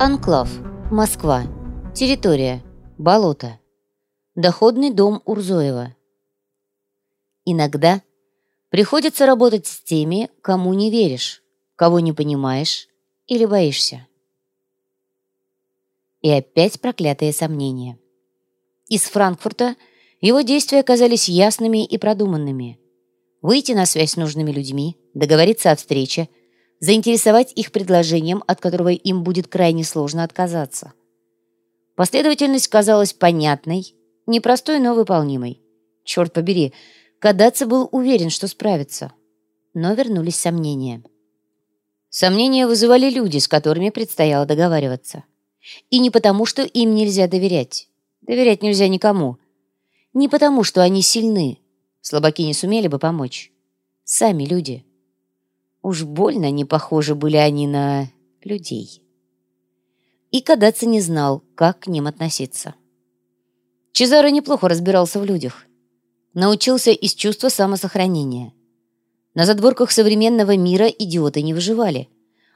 Анклав. Москва. Территория. Болото. Доходный дом Урзоева. Иногда приходится работать с теми, кому не веришь, кого не понимаешь или боишься. И опять проклятые сомнения. Из Франкфурта его действия оказались ясными и продуманными. Выйти на связь с нужными людьми, договориться о встрече, заинтересовать их предложением, от которого им будет крайне сложно отказаться. Последовательность казалась понятной, непростой, но выполнимой. Черт побери, Кадаци был уверен, что справится. Но вернулись сомнения. Сомнения вызывали люди, с которыми предстояло договариваться. И не потому, что им нельзя доверять. Доверять нельзя никому. Не потому, что они сильны. Слабаки не сумели бы помочь. Сами люди. Уж больно не похожи были они на людей. И Кадаци не знал, как к ним относиться. Чезаро неплохо разбирался в людях. Научился из чувства самосохранения. На задворках современного мира идиоты не выживали.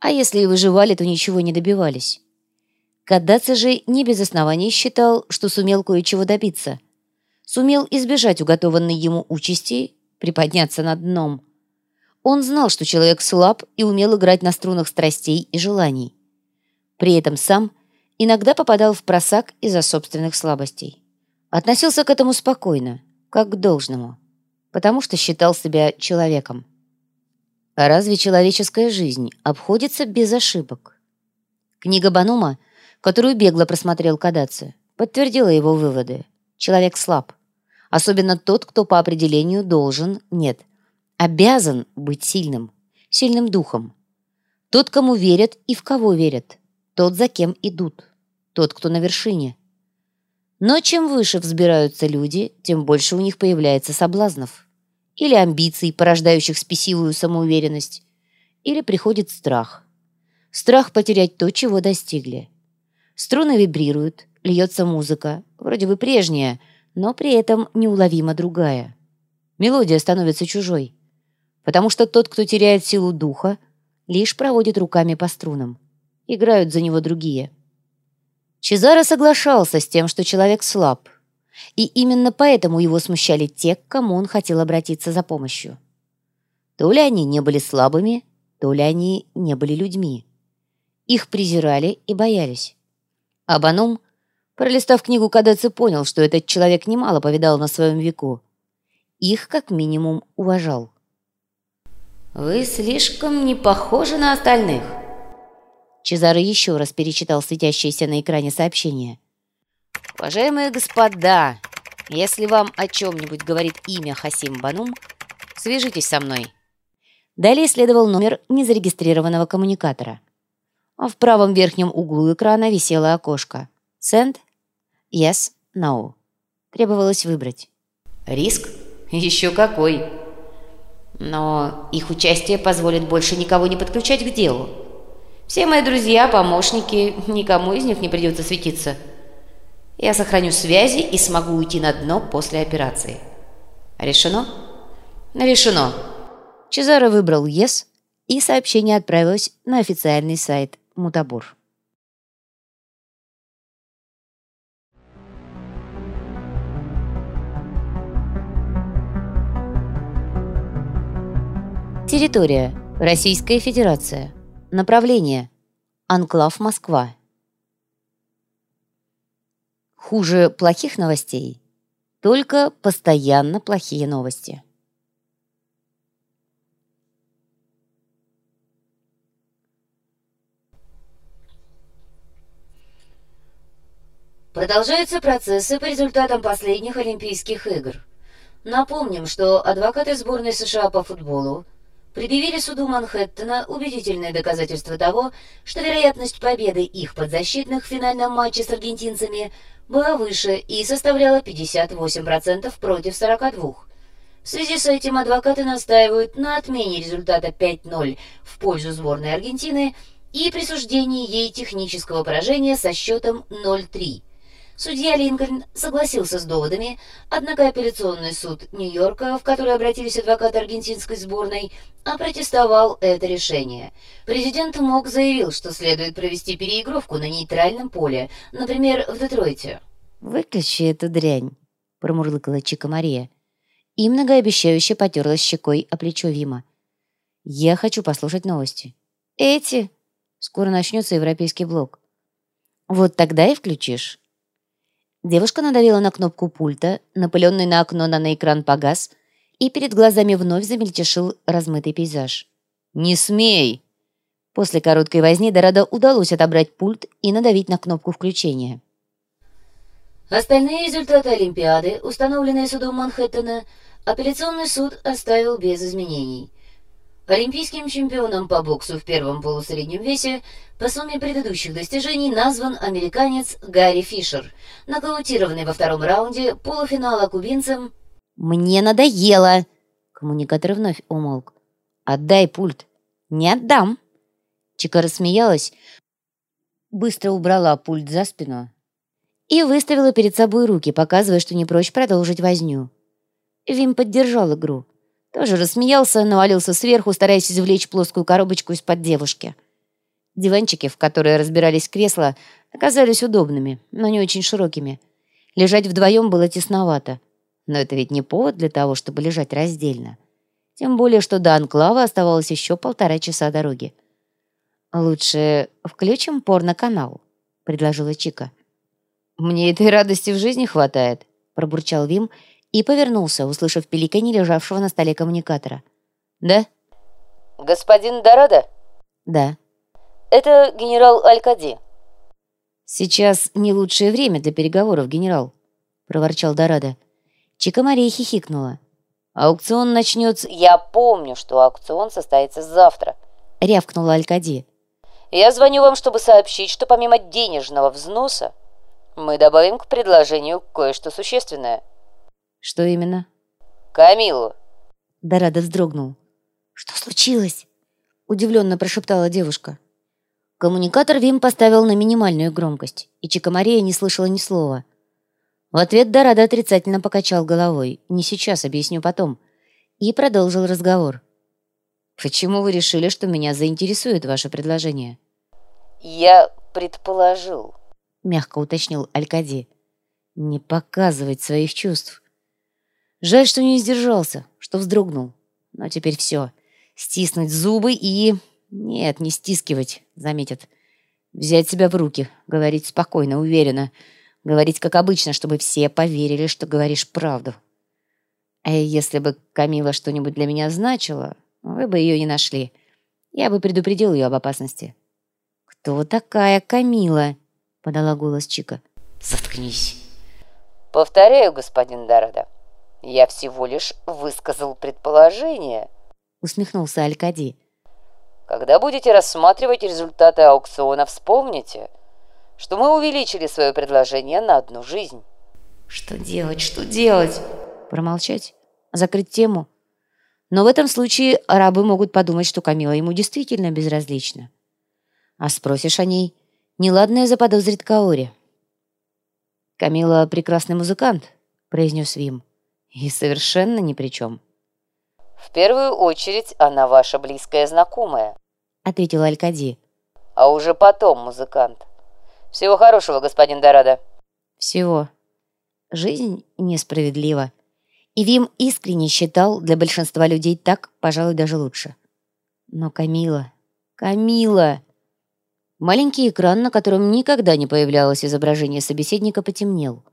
А если и выживали, то ничего не добивались. Кадаци же не без оснований считал, что сумел кое-чего добиться. Сумел избежать уготованной ему участи, приподняться над дном. Он знал, что человек слаб и умел играть на струнах страстей и желаний. При этом сам иногда попадал в просак из-за собственных слабостей. Относился к этому спокойно, как к должному, потому что считал себя человеком. А разве человеческая жизнь обходится без ошибок? Книга Банума – которую бегло просмотрел Кадаци, подтвердила его выводы. Человек слаб. Особенно тот, кто по определению должен, нет, обязан быть сильным, сильным духом. Тот, кому верят и в кого верят. Тот, за кем идут. Тот, кто на вершине. Но чем выше взбираются люди, тем больше у них появляется соблазнов. Или амбиций, порождающих спесивую самоуверенность. Или приходит страх. Страх потерять то, чего достигли. Струны вибрируют, льется музыка, вроде бы прежняя, но при этом неуловимо другая. Мелодия становится чужой, потому что тот, кто теряет силу духа, лишь проводит руками по струнам. Играют за него другие. Чезаро соглашался с тем, что человек слаб, и именно поэтому его смущали те, к кому он хотел обратиться за помощью. То ли они не были слабыми, то ли они не были людьми. Их презирали и боялись. А пролистав книгу Кадецы, понял, что этот человек немало повидал на своем веку. Их, как минимум, уважал. «Вы слишком не похожи на остальных». Чезаро еще раз перечитал светящееся на экране сообщение. «Уважаемые господа, если вам о чем-нибудь говорит имя Хасим Банум, свяжитесь со мной». Далее следовал номер незарегистрированного коммуникатора а в правом верхнем углу экрана висело окошко. «Send? Yes? No?» Требовалось выбрать. «Риск? Еще какой!» «Но их участие позволит больше никого не подключать к делу. Все мои друзья, помощники, никому из них не придется светиться. Я сохраню связи и смогу уйти на дно после операции. Решено?» «Решено!» Чезаро выбрал «Yes», и сообщение отправилось на официальный сайт Мутабур. Территория. Российская Федерация. Направление. Анклав Москва. Хуже плохих новостей. Только постоянно плохие новости. Продолжаются процессы по результатам последних Олимпийских игр. Напомним, что адвокаты сборной США по футболу предъявили суду Манхэттена убедительные доказательства того, что вероятность победы их подзащитных в финальном матче с аргентинцами была выше и составляла 58% против 42%. В связи с этим адвокаты настаивают на отмене результата 5-0 в пользу сборной Аргентины и присуждении ей технического поражения со счетом 0-3. Судья Линкольн согласился с доводами, однако апелляционный суд Нью-Йорка, в который обратились адвокаты аргентинской сборной, опротестовал это решение. Президент Мок заявил, что следует провести переигровку на нейтральном поле, например, в Детройте. «Выключи эту дрянь», — промурлыкала Чика Мария. И многообещающе потерлась щекой о плечо Вима. «Я хочу послушать новости». «Эти?» Скоро начнется европейский блок. «Вот тогда и включишь». Девушка надавила на кнопку пульта, напыленный на окно на экран погас, и перед глазами вновь замельтешил размытый пейзаж. «Не смей!» После короткой возни Дорадо удалось отобрать пульт и надавить на кнопку включения. Остальные результаты Олимпиады, установленные судом Манхэттена, апелляционный суд оставил без изменений. Олимпийским чемпионом по боксу в первом полусреднем весе по сумме предыдущих достижений назван американец Гарри Фишер, нокаутированный во втором раунде полуфинала кубинцем «Мне надоело!» Коммуникатор вновь умолк. «Отдай пульт!» «Не отдам!» Чика рассмеялась, быстро убрала пульт за спину и выставила перед собой руки, показывая, что не прочь продолжить возню. Вим поддержал игру. Тоже рассмеялся, навалился сверху, стараясь извлечь плоскую коробочку из-под девушки. Диванчики, в которые разбирались кресла, оказались удобными, но не очень широкими. Лежать вдвоем было тесновато. Но это ведь не повод для того, чтобы лежать раздельно. Тем более, что до Анклава оставалось еще полтора часа дороги. «Лучше включим порно-канал», — предложила Чика. «Мне этой радости в жизни хватает», — пробурчал Вим и повернулся, услышав пеликанье лежавшего на столе коммуникатора. «Да?» «Господин Дорадо?» «Да». «Это генерал Алькади». «Сейчас не лучшее время для переговоров, генерал», — проворчал Дорадо. Чика Мария хихикнула. «Аукцион начнется...» «Я помню, что аукцион состоится завтра», — рявкнула Алькади. «Я звоню вам, чтобы сообщить, что помимо денежного взноса мы добавим к предложению кое-что существенное». «Что именно?» «Камилу». Дорадо вздрогнул. «Что случилось?» Удивленно прошептала девушка. Коммуникатор Вим поставил на минимальную громкость, и Чикамария не слышала ни слова. В ответ Дорадо отрицательно покачал головой. «Не сейчас, объясню потом». И продолжил разговор. «Почему вы решили, что меня заинтересует ваше предложение?» «Я предположил», — мягко уточнил Алькади. «Не показывать своих чувств. Жаль, что не сдержался, что вздрогнул. Но теперь все. Стиснуть зубы и... Нет, не стискивать, заметят. Взять себя в руки, говорить спокойно, уверенно. Говорить как обычно, чтобы все поверили, что говоришь правду. А если бы Камила что-нибудь для меня значила, вы бы ее не нашли. Я бы предупредил ее об опасности. «Кто такая Камила?» — подала голос Чика. «Заткнись». «Повторяю, господин Дорода, я всего лишь высказал предположение. Усмехнулся Алькади. Когда будете рассматривать результаты аукциона, вспомните, что мы увеличили свое предложение на одну жизнь. Что делать, что делать? Промолчать? Закрыть тему? Но в этом случае арабы могут подумать, что Камила ему действительно безразлична. А спросишь о ней, неладное заподозрит Каори. «Камила прекрасный музыкант», — произнес Вим. И совершенно ни при чем. «В первую очередь она ваша близкая знакомая», — ответил Алькади. «А уже потом музыкант. Всего хорошего, господин Дорадо». «Всего. Жизнь несправедлива. И Вим искренне считал для большинства людей так, пожалуй, даже лучше. Но Камила... Камила...» Маленький экран, на котором никогда не появлялось изображение собеседника, потемнел.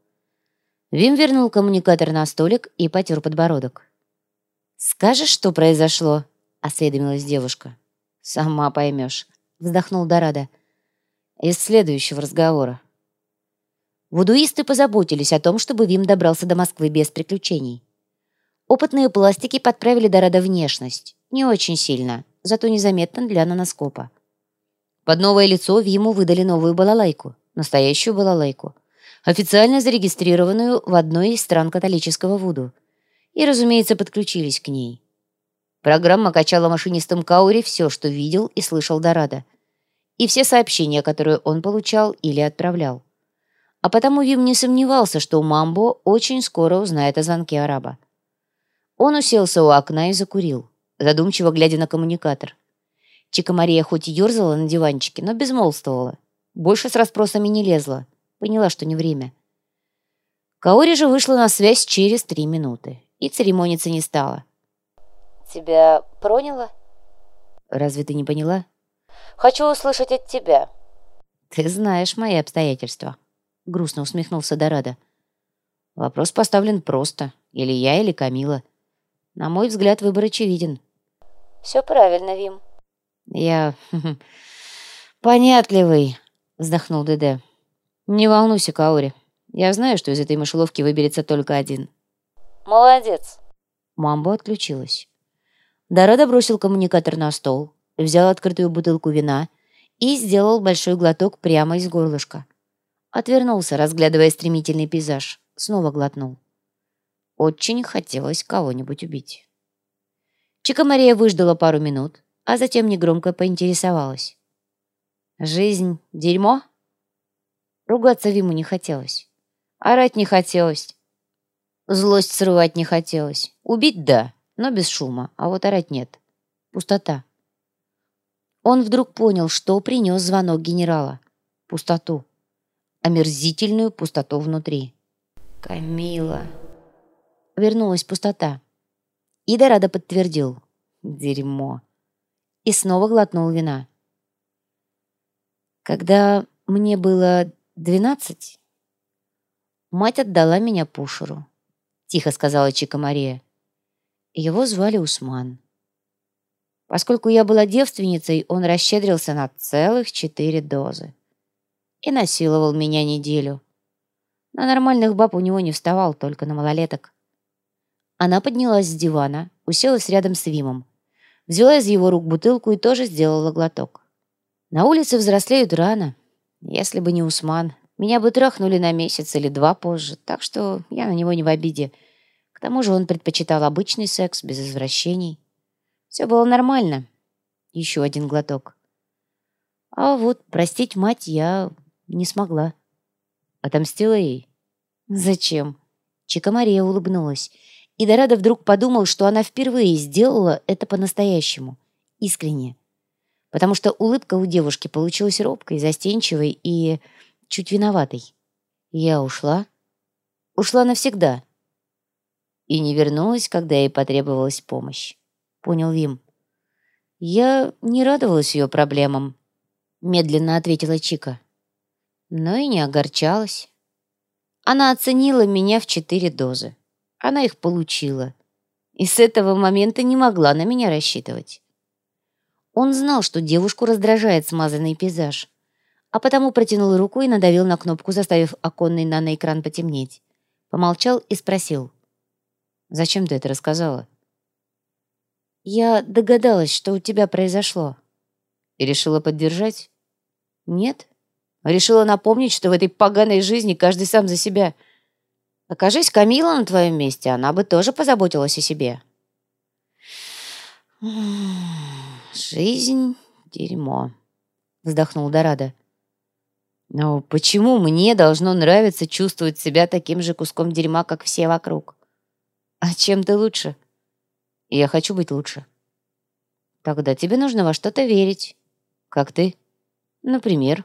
Вим вернул коммуникатор на столик и потер подбородок. «Скажешь, что произошло?» — осведомилась девушка. «Сама поймешь», — вздохнул Дорадо. «Из следующего разговора». Вудуисты позаботились о том, чтобы Вим добрался до Москвы без приключений. Опытные пластики подправили Дорадо внешность. Не очень сильно, зато незаметно для наноскопа. Под новое лицо Виму выдали новую балалайку, настоящую балалайку официально зарегистрированную в одной из стран католического Вуду, и, разумеется, подключились к ней. Программа качала машинистам Каури все, что видел и слышал Дорадо, и все сообщения, которые он получал или отправлял. А потому Вим не сомневался, что Мамбо очень скоро узнает о звонке араба. Он уселся у окна и закурил, задумчиво глядя на коммуникатор. Чика Мария хоть и ерзала на диванчике, но безмолвствовала. Больше с расспросами не лезла. Поняла, что не время. Каори же вышла на связь через три минуты и церемониться не стала. «Тебя проняло?» «Разве ты не поняла?» «Хочу услышать от тебя». «Ты знаешь мои обстоятельства», — грустно усмехнулся Дорадо. «Вопрос поставлен просто. Или я, или Камила. На мой взгляд, выбор очевиден». «Все правильно, Вим». «Я... понятливый», — вздохнул ДД. «Не волнуйся, Каори. Я знаю, что из этой мышеловки выберется только один». «Молодец». Мамбо отключилась. Дорадо бросил коммуникатор на стол, взял открытую бутылку вина и сделал большой глоток прямо из горлышка. Отвернулся, разглядывая стремительный пейзаж. Снова глотнул. Очень хотелось кого-нибудь убить. Чика Мария выждала пару минут, а затем негромко поинтересовалась. «Жизнь — дерьмо?» Ругаться Виму не хотелось. Орать не хотелось. Злость срывать не хотелось. Убить — да, но без шума, а вот орать нет. Пустота. Он вдруг понял, что принес звонок генерала. Пустоту. Омерзительную пустоту внутри. «Камила!» Вернулась пустота. И Дорадо подтвердил. «Дерьмо!» И снова глотнул вина. Когда мне было двенадцать, мать отдала меня Пушеру. Тихо сказала Чика Мария. Его звали Усман. Поскольку я была девственницей, он расщедрился на целых четыре дозы. И насиловал меня неделю. На нормальных баб у него не вставал, только на малолеток. Она поднялась с дивана, уселась рядом с Вимом, взяла из его рук бутылку и тоже сделала глоток. На улице взрослеют рано. Если бы не Усман, меня бы трахнули на месяц или два позже, так что я на него не в обиде — к тому же он предпочитал обычный секс, без извращений. Все было нормально. Еще один глоток. А вот простить мать я не смогла. Отомстила ей? Зачем? Чика Мария улыбнулась. И Дорадо вдруг подумал, что она впервые сделала это по-настоящему. Искренне. Потому что улыбка у девушки получилась робкой, застенчивой и чуть виноватой. Я ушла. Ушла навсегда и не вернулась, когда ей потребовалась помощь. Понял Вим. Я не радовалась ее проблемам, медленно ответила Чика. Но и не огорчалась. Она оценила меня в четыре дозы. Она их получила. И с этого момента не могла на меня рассчитывать. Он знал, что девушку раздражает смазанный пейзаж, а потому протянул руку и надавил на кнопку, заставив оконный наноэкран потемнеть. Помолчал и спросил. Зачем ты это рассказала?» «Я догадалась, что у тебя произошло». «И решила поддержать?» «Нет. Решила напомнить, что в этой поганой жизни каждый сам за себя. Окажись Камила на твоем месте, она бы тоже позаботилась о себе». «Жизнь — дерьмо», — вздохнул Дорадо. «Но почему мне должно нравиться чувствовать себя таким же куском дерьма, как все вокруг?» А чем ты лучше? Я хочу быть лучше. Тогда тебе нужно во что-то верить. Как ты? Например.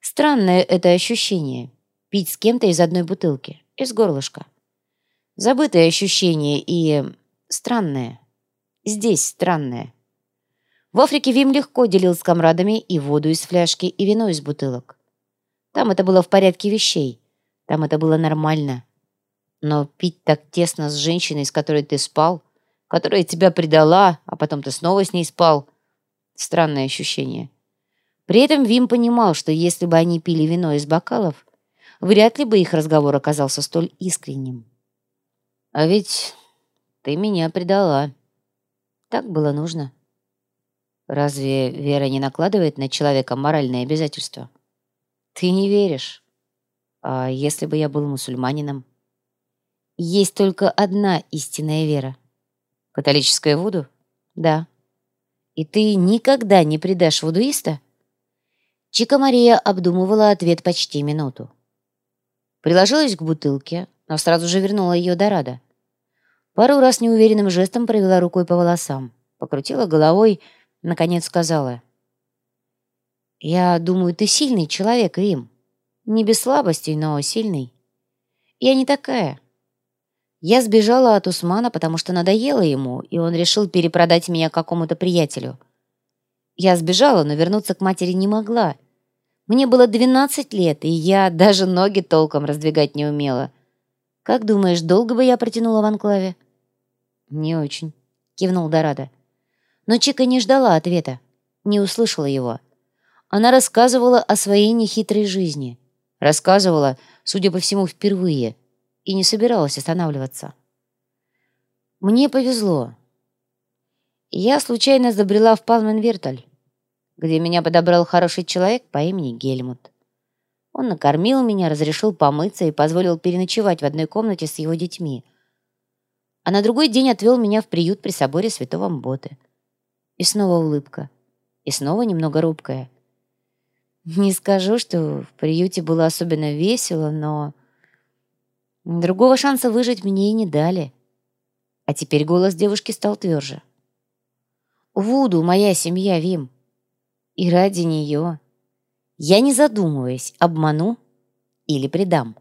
Странное это ощущение. Пить с кем-то из одной бутылки, из горлышка. Забытое ощущение и странное. Здесь странное. В Африке Вим легко делил с комрадами и воду из фляжки, и вино из бутылок. Там это было в порядке вещей. Там это было нормально. Но пить так тесно с женщиной, с которой ты спал, которая тебя предала, а потом ты снова с ней спал. Странное ощущение. При этом Вим понимал, что если бы они пили вино из бокалов, вряд ли бы их разговор оказался столь искренним. «А ведь ты меня предала». Так было нужно. Разве вера не накладывает на человека моральные обязательства? Ты не веришь. А если бы я был мусульманином? Есть только одна истинная вера. Католическая Вуду? Да. И ты никогда не предашь вудуиста? Чика Мария обдумывала ответ почти минуту. Приложилась к бутылке, но сразу же вернула ее Дорадо. Пару раз неуверенным жестом провела рукой по волосам, покрутила головой, наконец сказала. «Я думаю, ты сильный человек, Рим. Не без слабостей, но сильный. Я не такая. Я сбежала от Усмана, потому что надоело ему, и он решил перепродать меня какому-то приятелю. Я сбежала, но вернуться к матери не могла. Мне было 12 лет, и я даже ноги толком раздвигать не умела. Как думаешь, долго бы я протянула в анклаве? Не очень, кивнул Дорадо. Но Чика не ждала ответа, не услышала его. Она рассказывала о своей нехитрой жизни. Рассказывала, судя по всему, впервые — и не собиралась останавливаться. Мне повезло. Я случайно забрела в Палменверталь, где меня подобрал хороший человек по имени Гельмут. Он накормил меня, разрешил помыться и позволил переночевать в одной комнате с его детьми. А на другой день отвел меня в приют при соборе святого Мботы. И снова улыбка. И снова немного робкая. Не скажу, что в приюте было особенно весело, но... Другого шанса выжить мне и не дали. А теперь голос девушки стал тверже. Вуду моя семья, Вим. И ради нее я, не задумываясь, обману или предам.